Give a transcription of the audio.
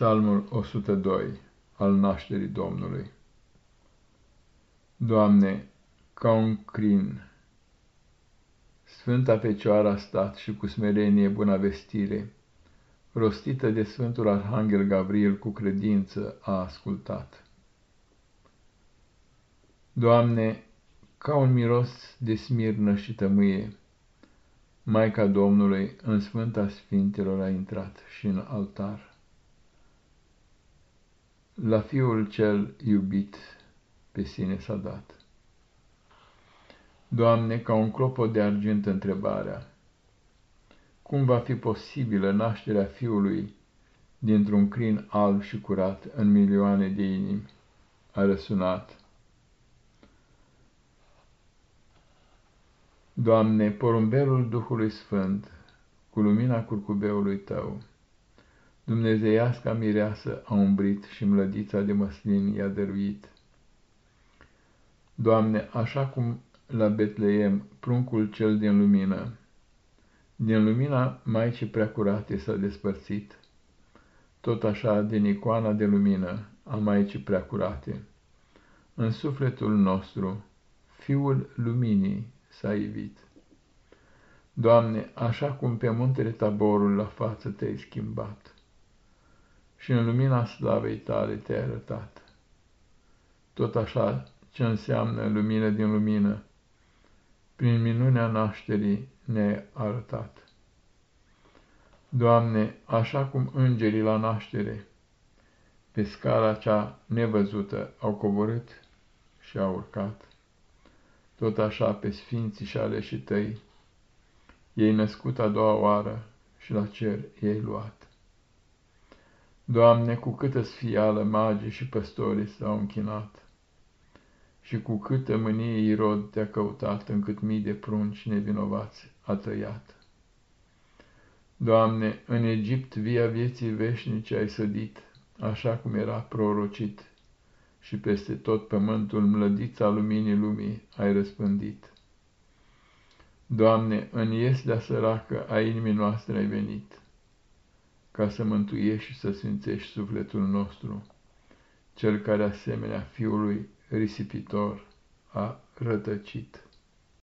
Psalmul 102 al nașterii Domnului Doamne, ca un crin, Sfânta Fecioară a stat și cu smerenie bună vestire, rostită de Sfântul Arhanghel Gabriel cu credință a ascultat. Doamne, ca un miros de smirnă și tămâie, Maica Domnului în Sfânta Sfintelor a intrat și în altar la Fiul cel iubit pe sine s-a dat. Doamne, ca un clopot de argint întrebarea, cum va fi posibilă nașterea Fiului dintr-un crin alb și curat în milioane de inimi? A răsunat. Doamne, porumbelul Duhului Sfânt, cu lumina curcubeului Tău, Dumnezeiasca mireasă a umbrit și mlădița de măslin i-a dăruit. Doamne, așa cum la Betleem pruncul cel din lumină, din lumina Maicii Preacurate s-a despărțit, tot așa din icoana de lumină a Maicii Preacurate, în sufletul nostru, Fiul Luminii s-a ivit. Doamne, așa cum pe muntele Taborul la față te-ai schimbat, și în lumina slavei tale te-ai arătat. Tot așa ce înseamnă lumină din lumină, prin minunea nașterii ne-ai arătat. Doamne, așa cum îngerii la naștere, pe scara cea nevăzută au coborât și au urcat, tot așa pe sfinții și aleșii tăi, ei născut a doua oară și la cer ei luat. Doamne, cu câtă sfială magii și păstorii s-au închinat și cu câtă mânie Irod te-a căutat, încât mii de prunci nevinovați a tăiat. Doamne, în Egipt via vieții veșnice ai sădit, așa cum era prorocit, și peste tot pământul mlădița luminii lumii ai răspândit. Doamne, în ieslea săracă a inimii noastre ai venit, ca să mântuiești și să sfințești sufletul nostru, cel care asemenea fiului risipitor a rătăcit.